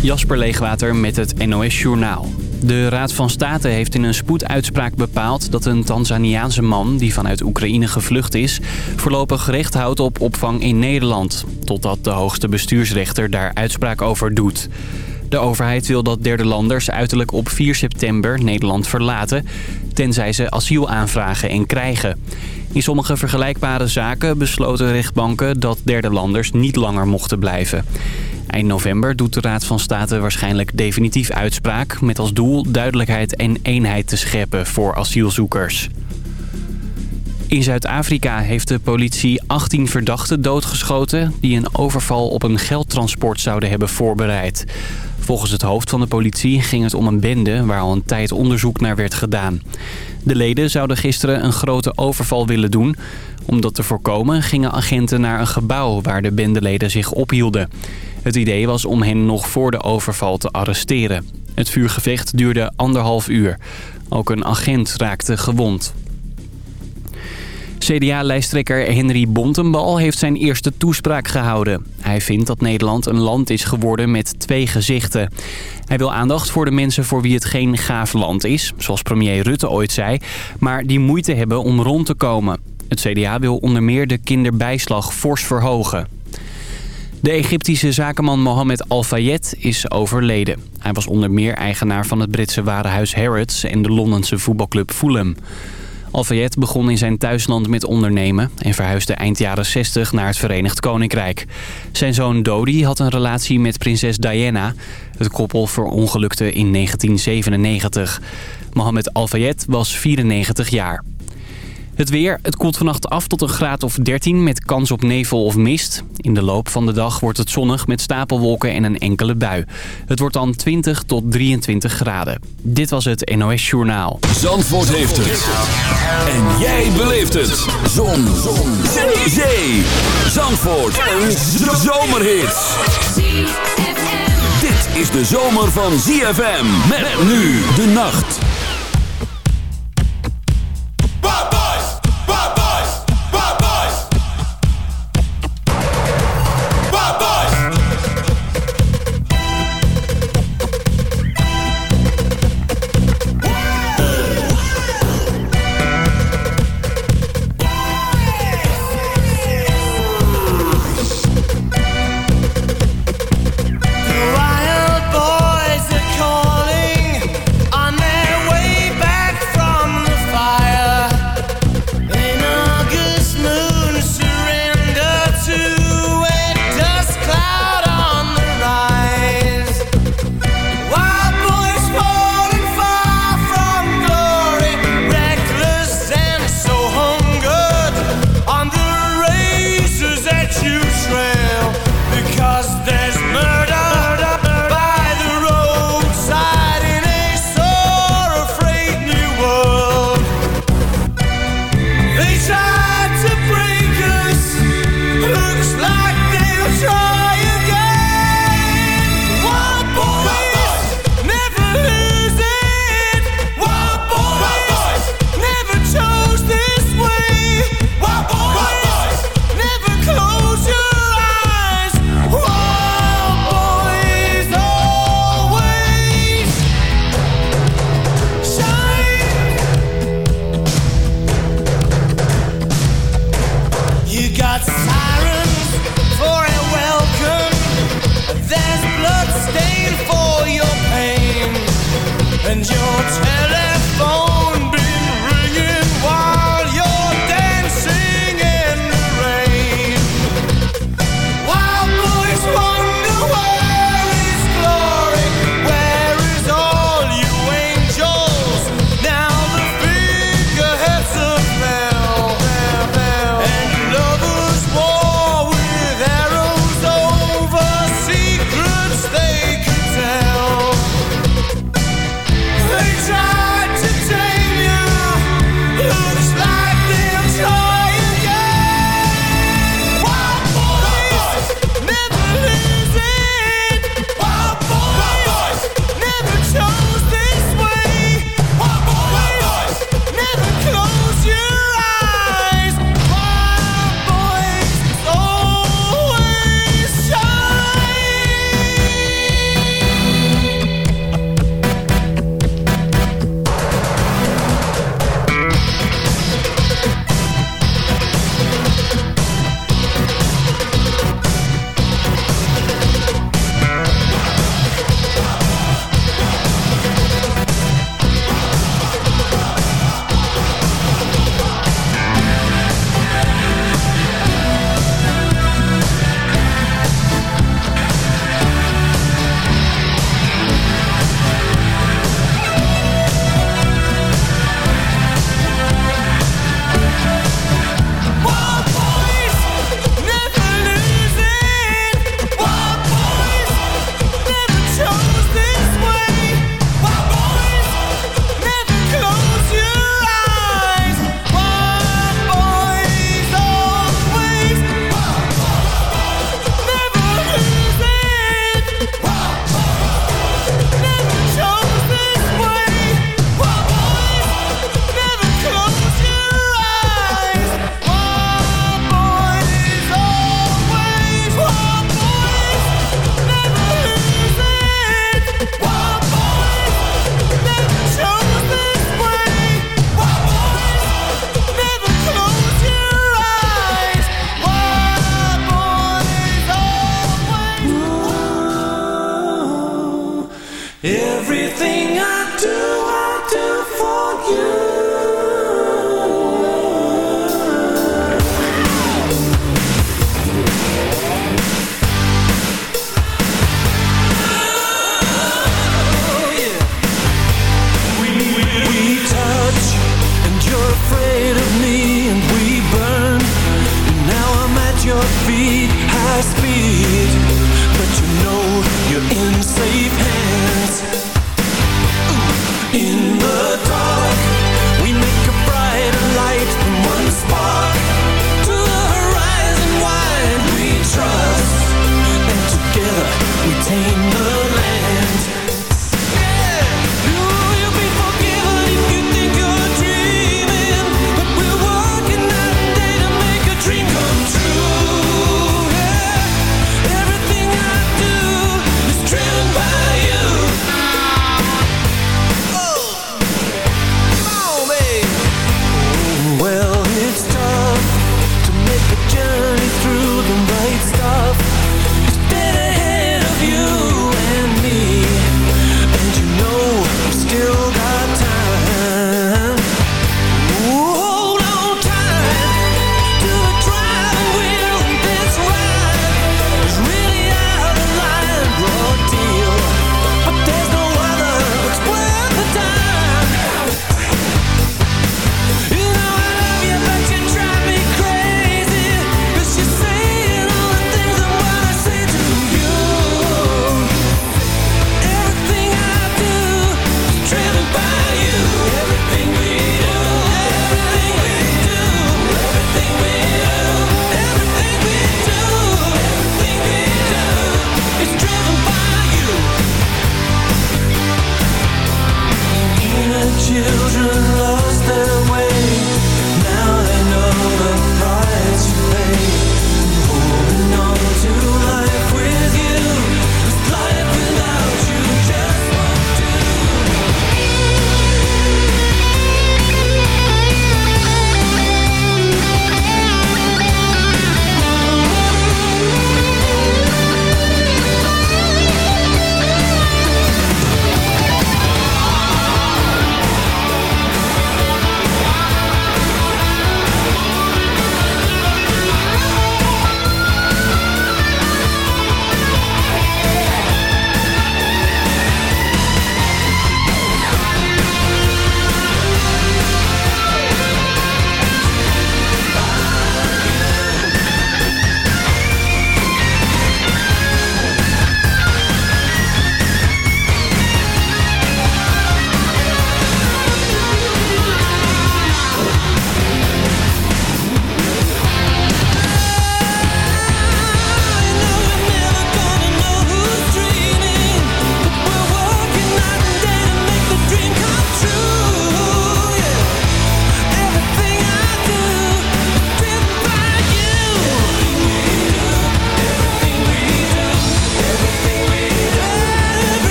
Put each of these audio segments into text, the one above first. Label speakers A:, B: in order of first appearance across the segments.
A: Jasper Leegwater met het NOS Journaal. De Raad van State heeft in een spoeduitspraak bepaald dat een Tanzaniaanse man die vanuit Oekraïne gevlucht is... voorlopig recht houdt op opvang in Nederland. Totdat de hoogste bestuursrechter daar uitspraak over doet. De overheid wil dat derde landers uiterlijk op 4 september Nederland verlaten... tenzij ze asiel aanvragen en krijgen. In sommige vergelijkbare zaken besloten rechtbanken dat derde landers niet langer mochten blijven. Eind november doet de Raad van State waarschijnlijk definitief uitspraak... met als doel duidelijkheid en eenheid te scheppen voor asielzoekers. In Zuid-Afrika heeft de politie 18 verdachten doodgeschoten... die een overval op een geldtransport zouden hebben voorbereid. Volgens het hoofd van de politie ging het om een bende... waar al een tijd onderzoek naar werd gedaan. De leden zouden gisteren een grote overval willen doen. Om dat te voorkomen gingen agenten naar een gebouw... waar de bendeleden zich ophielden. Het idee was om hen nog voor de overval te arresteren. Het vuurgevecht duurde anderhalf uur. Ook een agent raakte gewond. CDA-lijsttrekker Henry Bontenbal heeft zijn eerste toespraak gehouden. Hij vindt dat Nederland een land is geworden met twee gezichten. Hij wil aandacht voor de mensen voor wie het geen gaaf land is, zoals premier Rutte ooit zei... maar die moeite hebben om rond te komen. Het CDA wil onder meer de kinderbijslag fors verhogen. De Egyptische zakenman Mohammed Al-Fayed is overleden. Hij was onder meer eigenaar van het Britse warenhuis Harrods en de Londense voetbalclub Fulham. Al-Fayed begon in zijn thuisland met ondernemen en verhuisde eind jaren 60 naar het Verenigd Koninkrijk. Zijn zoon Dodi had een relatie met prinses Diana. Het koppel verongelukte in 1997. Mohammed Al-Fayed was 94 jaar. Het weer, het koelt vannacht af tot een graad of 13 met kans op nevel of mist. In de loop van de dag wordt het zonnig met stapelwolken en een enkele bui. Het wordt dan 20 tot 23 graden. Dit was het NOS Journaal.
B: Zandvoort heeft het. En jij beleeft het. Zon. Zon. Zee. Zandvoort. Een zomerhit. Dit is de zomer van ZFM. Met nu de nacht.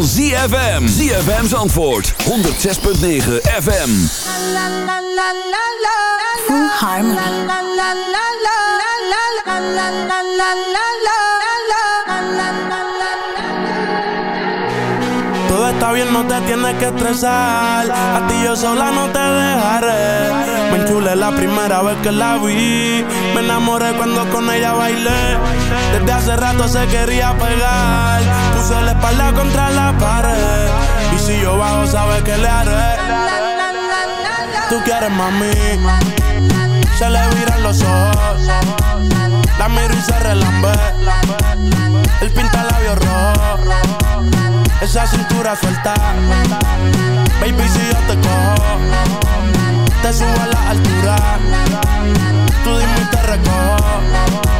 B: Van ZFM. ZFM's antwoord. 106.9 FM.
C: Full Harmony.
D: Todo está bien, no te tienes que estresar. A ti yo sola no te dejaré. Me enchulé la primera vez que la vi. Me enamoré cuando con ella bailé. Desde hace rato se quería pegar Puso la espalda contra la pared. Y si yo bajo, sabes que le haré. Tú quieres mami. Se le viran los ojos. La miro y se relambe. El pinta labios rojo. Esa cintura suelta. Baby, si yo te cojo, te subo a la altura. Tú dime y te recojo.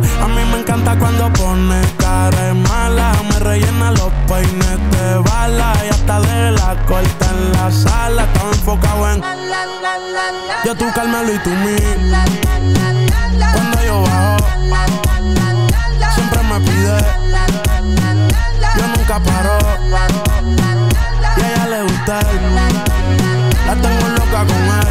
D: A mí me encanta cuando pone cara mala. Me rellena los peines de bala y hasta de la corta en la sala. Estaba enfocado en yo tú Carmelo y tú mí. Cuando yo bajo, siempre me pide. Yo nunca paro. Y a ella le gusta. La tengo loca con él.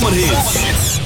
E: Zomerhits.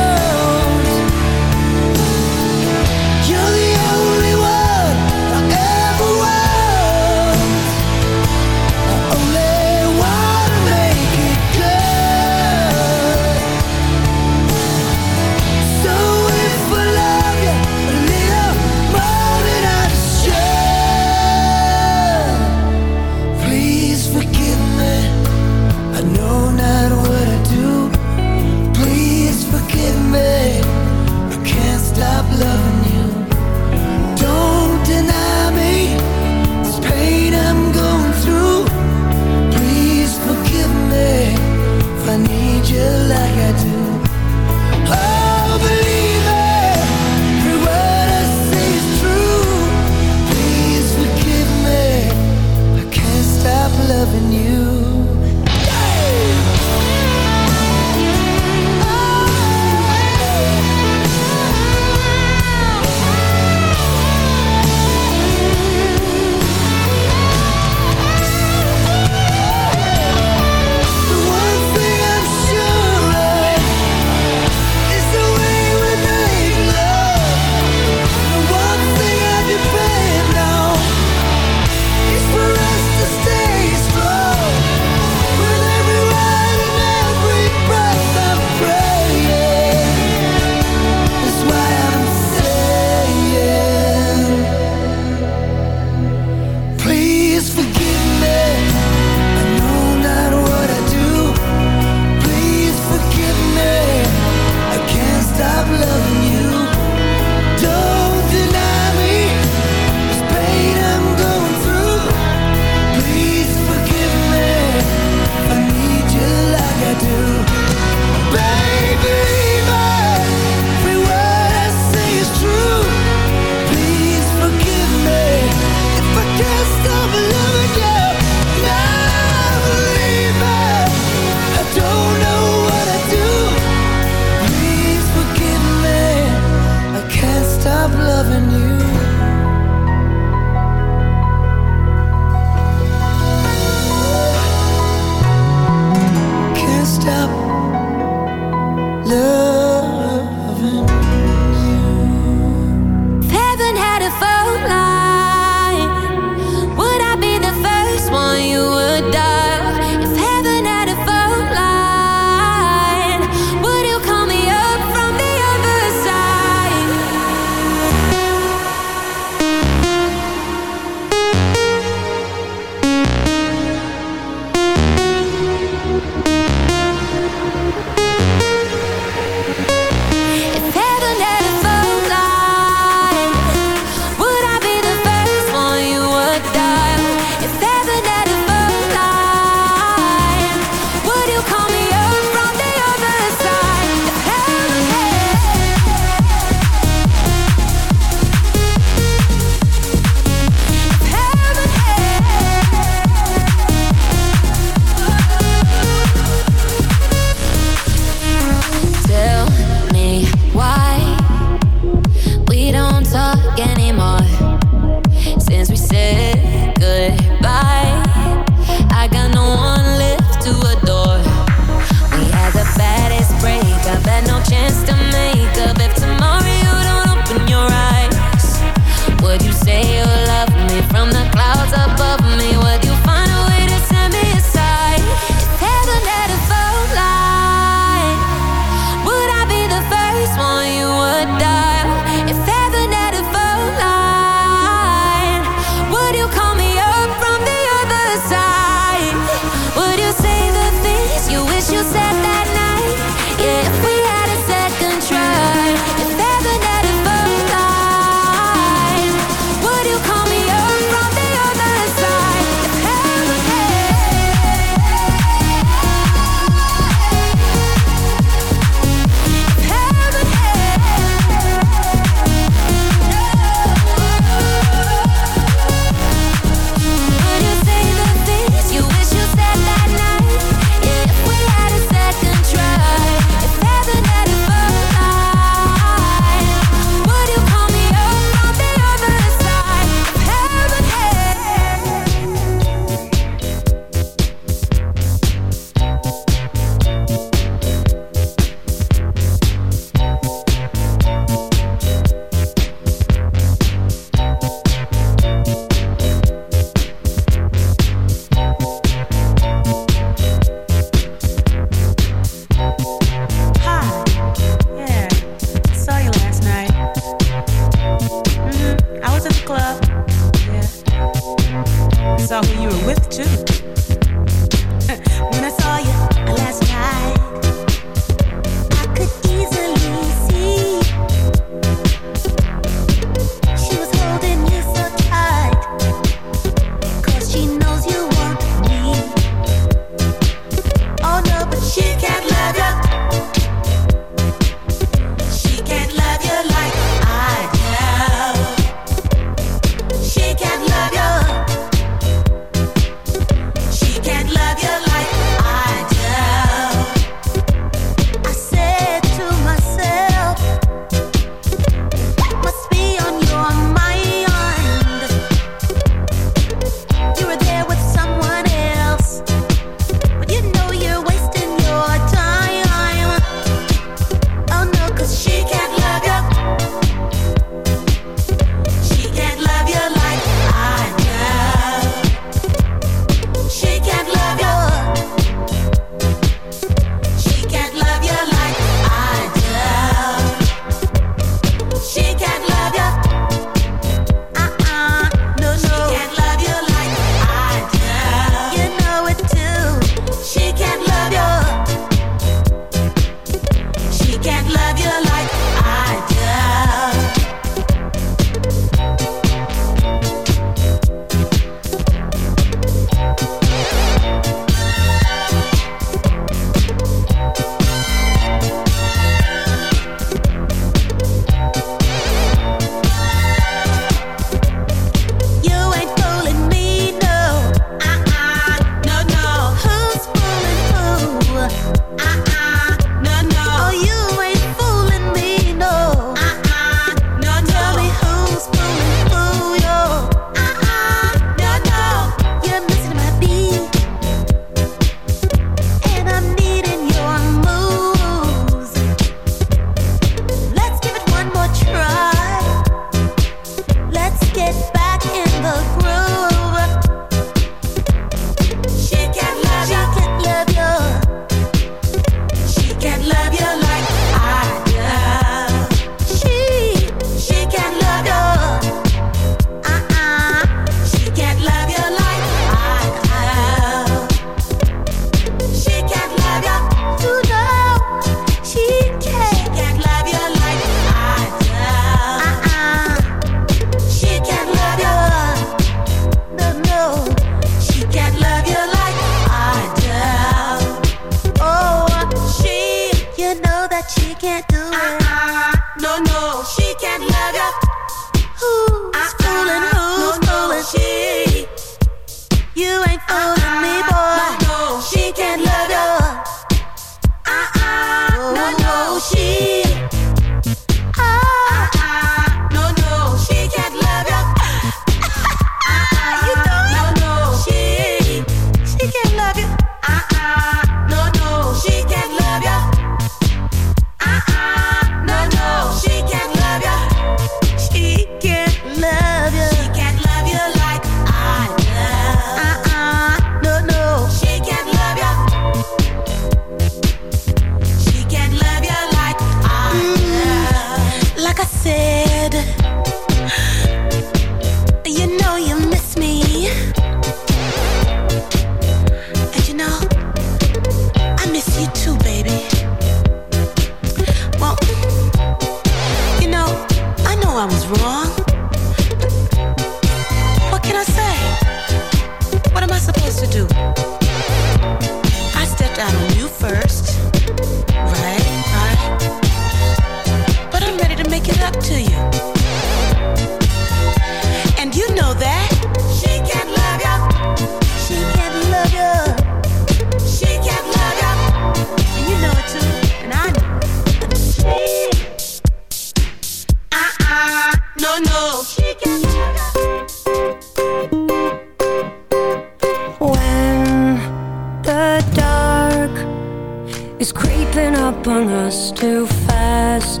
E: is creeping up on us too fast.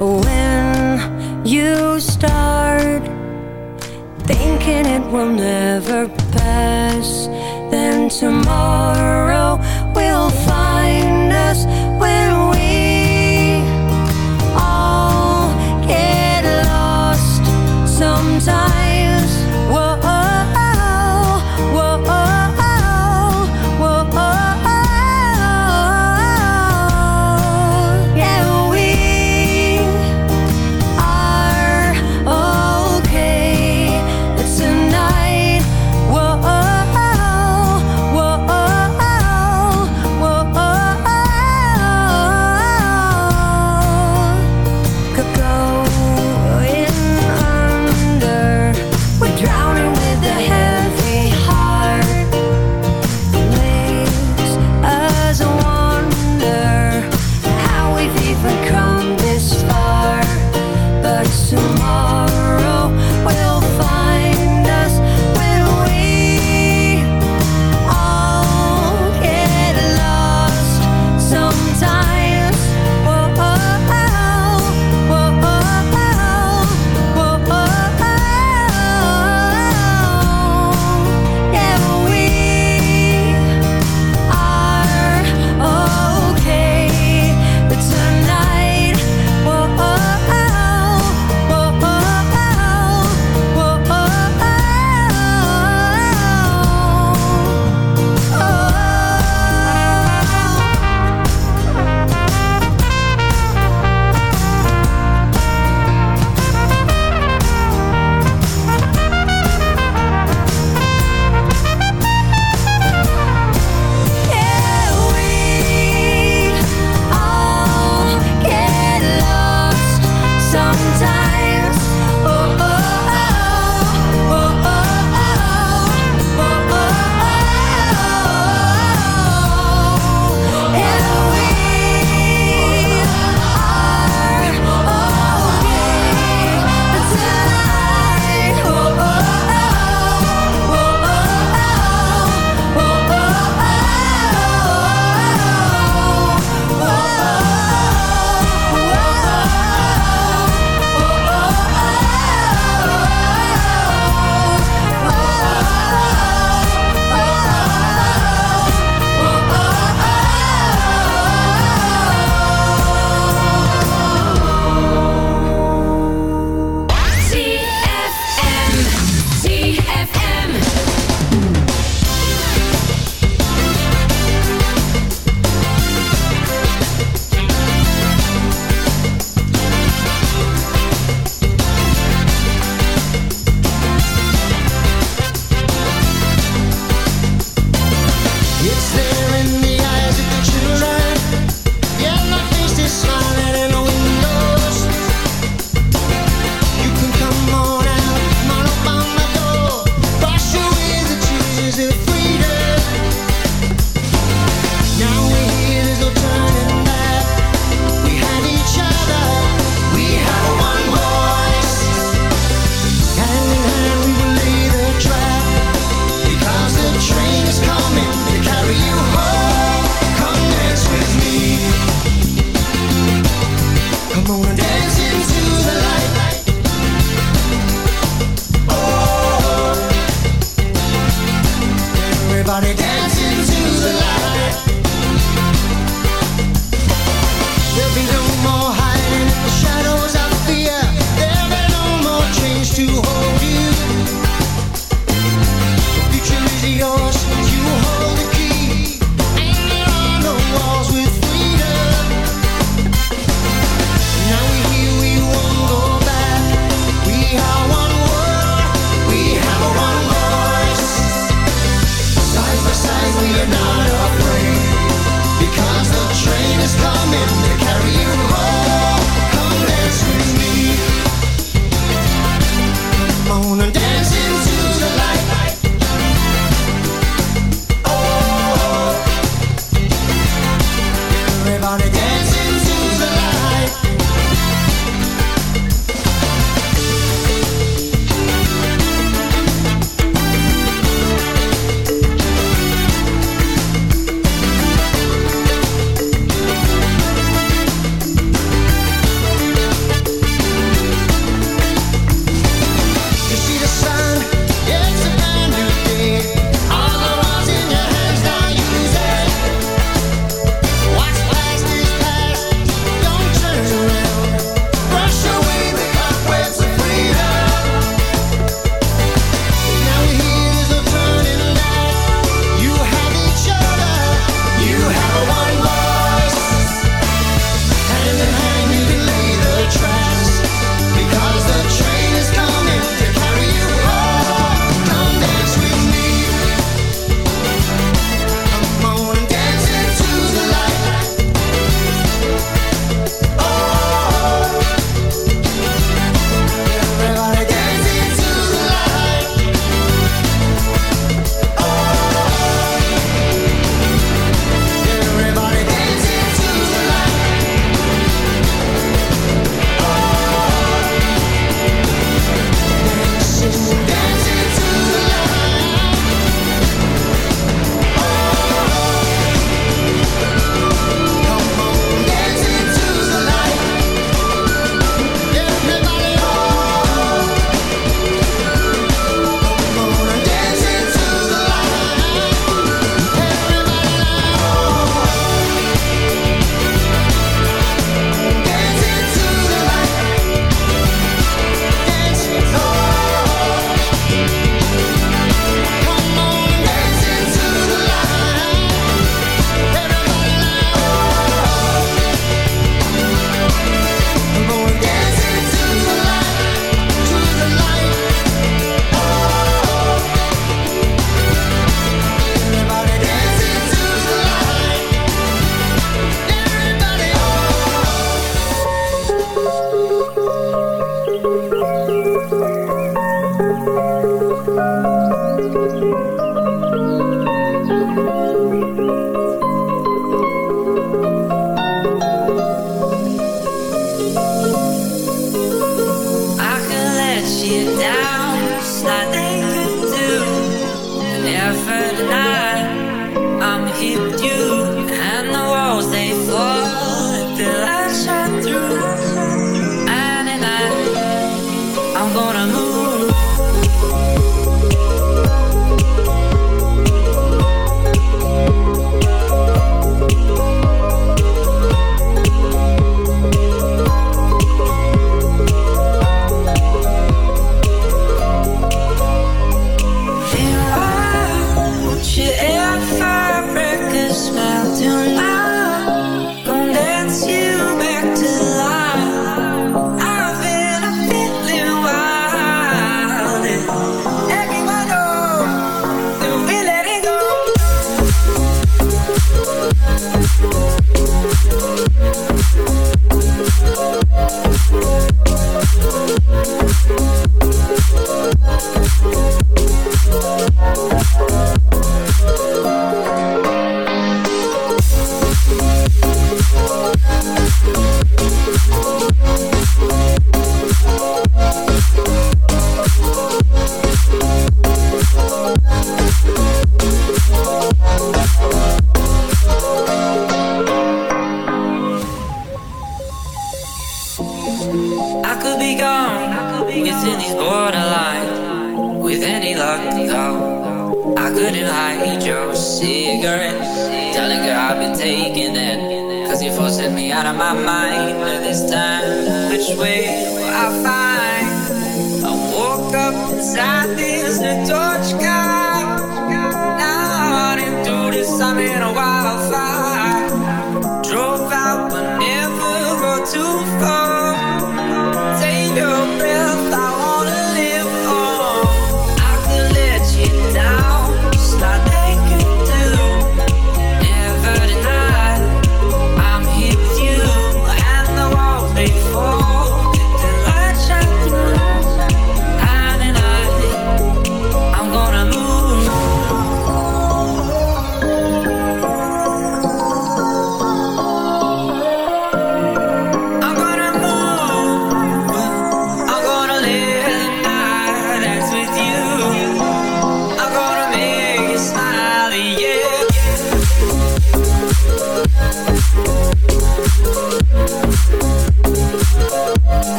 E: When you start Thinking it will never pass Then tomorrow will find us.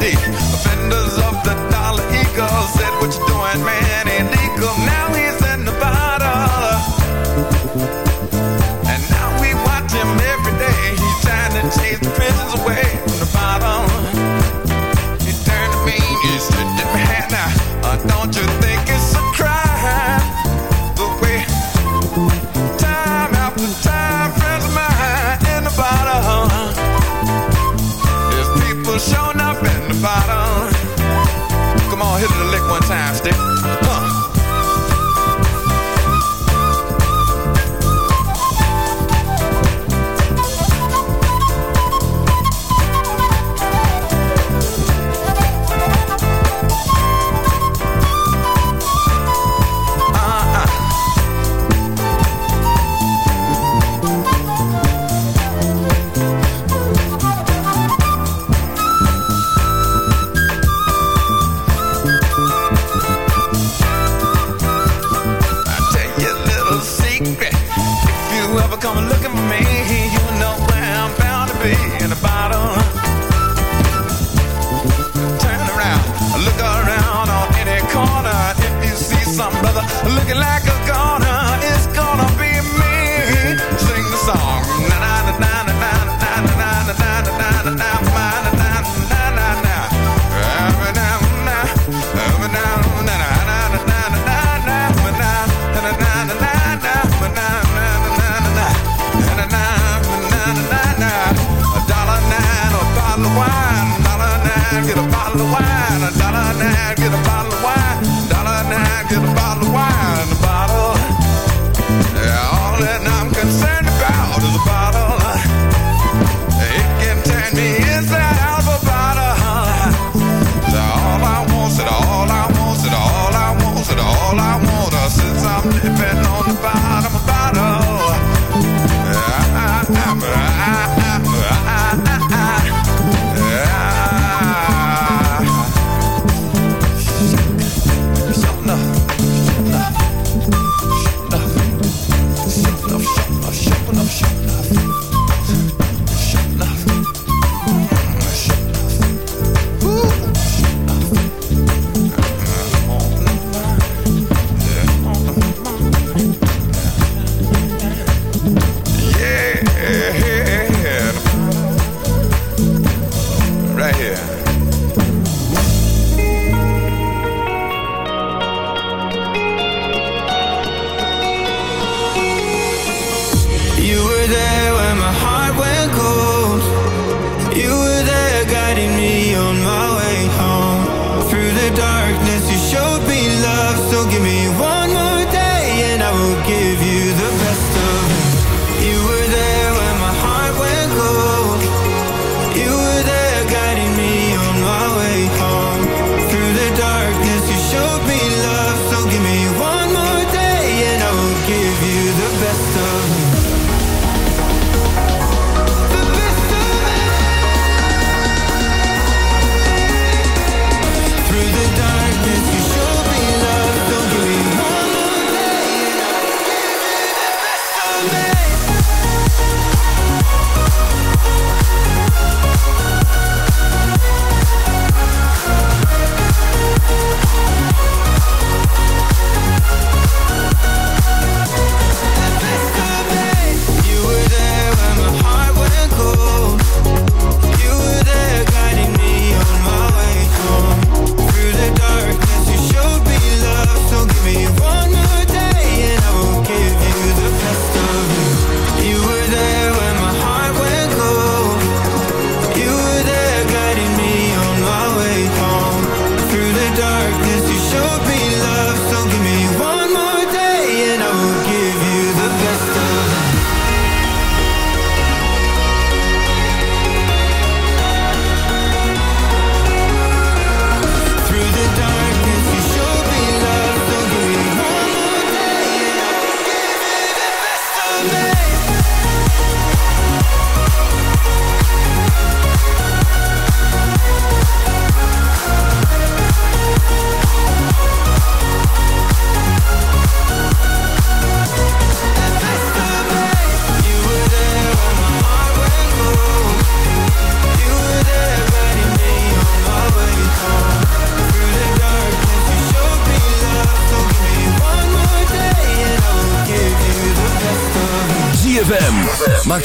F: day fantastic.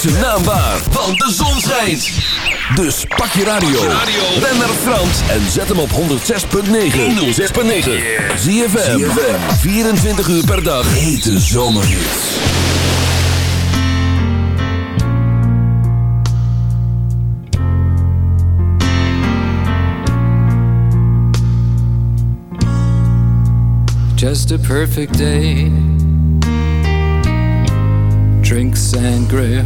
G: Maakt zijn naam waar, want de zon schijnt. Dus pak je radio, ren naar Frans en zet hem op 106.9. 106.9. Zie je 24 uur per dag. Hete zomerhits.
B: Just a perfect day. Drink sangria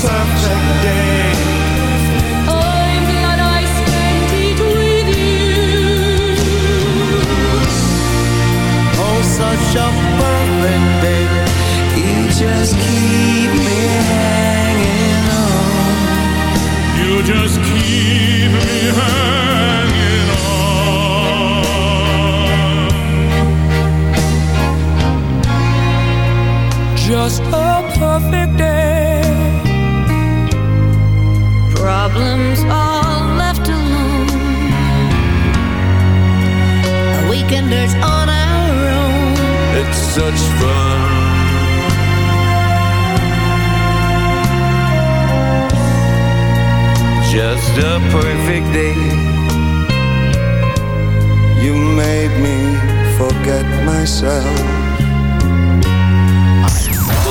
H: Perfect day. Oh, such a perfect day.
I: You just keep me hanging on.
J: You just keep me hanging on.
H: Just a perfect day.
C: Problems all left alone. Weekenders on our own.
F: It's such fun. Just a perfect day.
I: You made me forget myself.